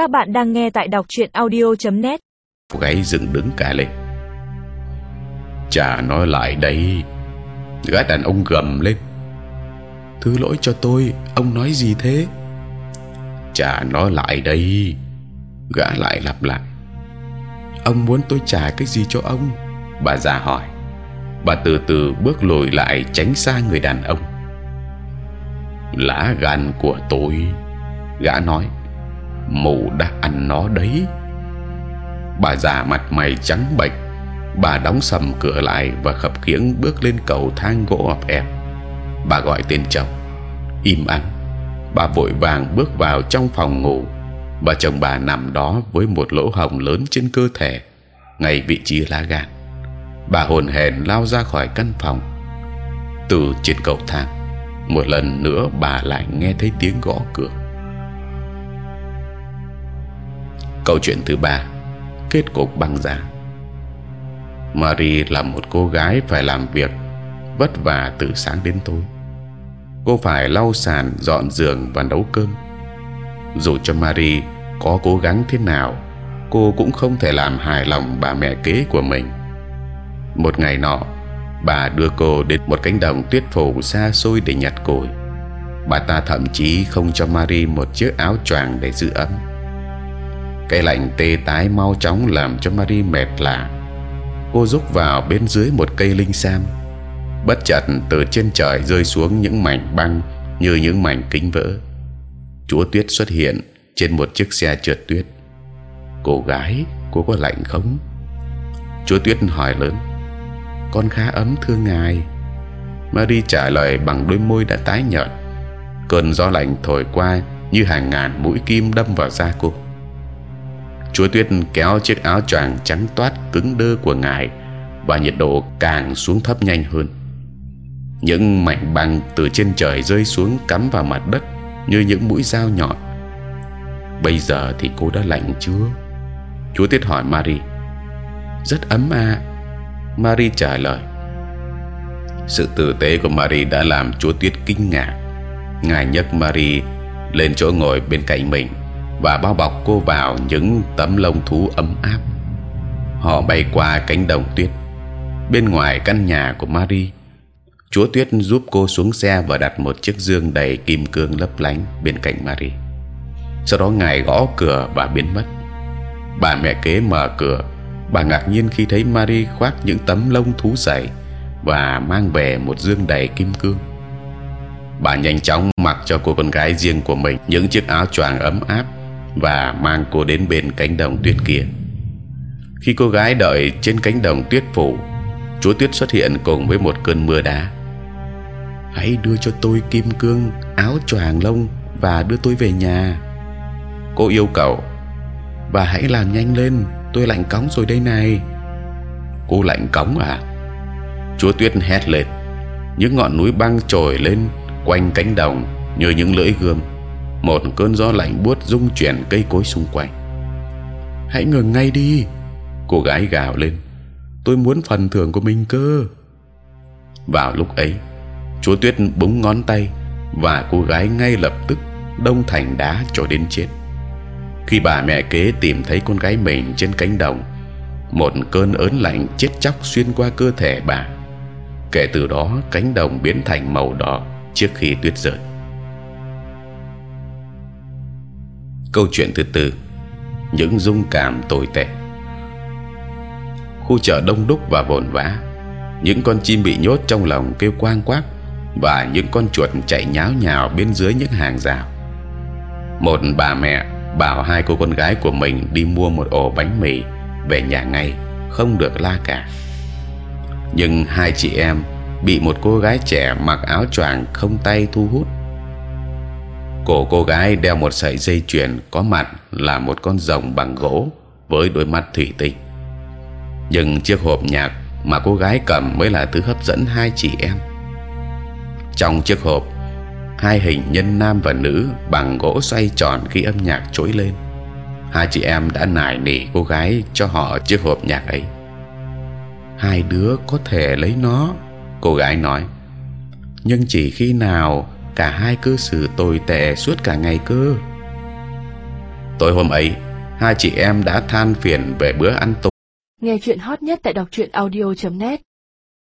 Các bạn đang nghe tại đọc truyện audio.net. Gáy dựng đứng cả lên. Chả nói lại đây. Gã đàn ông gầm lên. Thứ lỗi cho tôi, ông nói gì thế? Chả nói lại đây. Gã lại lặp lại. Ông muốn tôi trả cái gì cho ông? Bà già hỏi. Bà từ từ bước lùi lại tránh xa người đàn ông. Lá gan của tôi, gã nói mụ đã ăn nó đấy. Bà già mặt mày trắng bệch, bà đóng sầm cửa lại và khập khiễng bước lên cầu thang gỗ ọp ẹp. Bà gọi tên chồng. Im ắng, bà vội vàng bước vào trong phòng ngủ. Và chồng bà nằm đó với một lỗ hồng lớn trên cơ thể, ngay vị trí lá gan. Bà hồn hển lao ra khỏi căn phòng. Từ trên cầu thang, một lần nữa bà lại nghe thấy tiếng gõ cửa. Câu chuyện thứ ba. Kết cục băng giá. Marie là một cô gái phải làm việc, vất vả từ sáng đến tối. Cô phải lau sàn, dọn giường và nấu cơm. Dù cho Marie có cố gắng thế nào, cô cũng không thể làm hài lòng bà mẹ kế của mình. Một ngày nọ, bà đưa cô đến một cánh đồng tuyết phủ xa xôi để nhặt củi. Bà ta thậm chí không cho Marie một chiếc áo choàng để giữ ấm cái lạnh tê tái mau chóng làm cho Marie mệt lạ. Cô rúc vào bên dưới một cây linh sam. Bất chợt từ trên trời rơi xuống những mảnh băng như những mảnh kính vỡ. Chúa Tuyết xuất hiện trên một chiếc xe trượt tuyết. Cô gái, cô có lạnh không? Chúa Tuyết hỏi lớn. Con khá ấm thưa ngài. Marie trả lời bằng đôi môi đã tái nhợt. Cơn gió lạnh thổi qua như hàng ngàn mũi kim đâm vào da cô Chúa Tuyết kéo chiếc áo choàng trắng toát cứng đơ của ngài và nhiệt độ càng xuống thấp nhanh hơn. Những mảnh băng từ trên trời rơi xuống cắm vào mặt đất như những mũi dao nhọn. Bây giờ thì cô đã lạnh chưa? Chúa Tuyết hỏi Marie. Rất ấm à. Marie trả lời. Sự tử tế của Marie đã làm Chúa Tuyết kinh ngạc. Ngài nhấc Marie lên chỗ ngồi bên cạnh mình và bao bọc cô vào những tấm lông thú ấm áp. Họ bay qua cánh đồng tuyết, bên ngoài căn nhà của Marie. Chúa Tuyết giúp cô xuống xe và đặt một chiếc dương đầy kim cương lấp lánh bên cạnh Marie. Sau đó ngài gõ cửa và biến mất. Bà mẹ kế mở cửa. Bà ngạc nhiên khi thấy Marie khoác những tấm lông thú dày và mang về một dương đầy kim cương. Bà nhanh chóng mặc cho cô con gái riêng của mình những chiếc áo choàng ấm áp và mang cô đến bên cánh đồng tuyết kia. Khi cô gái đợi trên cánh đồng tuyết phủ, Chúa Tuyết xuất hiện cùng với một cơn mưa đá. Hãy đưa cho tôi kim cương, áo choàng lông và đưa tôi về nhà. Cô yêu cầu và hãy làm nhanh lên, tôi lạnh cống rồi đây này. Cô lạnh cống à? Chúa Tuyết hét lên. Những ngọn núi băng trồi lên quanh cánh đồng như những lưỡi gươm một cơn gió lạnh buốt rung chuyển cây cối xung quanh. Hãy ngừng ngay đi, cô gái gào lên. Tôi muốn phần thưởng của mình cơ. Vào lúc ấy, chúa tuyết búng ngón tay và cô gái ngay lập tức đông thành đá cho đến chết. Khi bà mẹ kế tìm thấy con gái mình trên cánh đồng, một cơn ớn lạnh chết chóc xuyên qua cơ thể bà. Kể từ đó, cánh đồng biến thành màu đỏ trước khi tuyết rơi. Câu chuyện thứ tư, những dung cảm tồi tệ. Khu chợ đông đúc và vồn vã, những con chim bị nhốt trong lòng kêu quang quác và những con chuột chạy nháo nhào bên dưới những hàng rào. Một bà mẹ bảo hai cô con gái của mình đi mua một ổ bánh mì về nhà ngay, không được la cả. Nhưng hai chị em bị một cô gái trẻ mặc áo choàng không tay thu hút cổ cô gái đeo một sợi dây chuyền có mặt là một con rồng bằng gỗ với đôi mắt thủy tinh. Nhưng chiếc hộp nhạc mà cô gái cầm mới là thứ hấp dẫn hai chị em. Trong chiếc hộp, hai hình nhân nam và nữ bằng gỗ xoay tròn khi âm nhạc trỗi lên. Hai chị em đã nài nỉ cô gái cho họ chiếc hộp nhạc ấy. Hai đứa có thể lấy nó, cô gái nói. Nhưng chỉ khi nào cả hai cư xử tồi tệ suốt cả ngày cơ. Tối hôm ấy, hai chị em đã than phiền về bữa ăn tối. Nghe chuyện hot nhất tại đọc truyện audio.net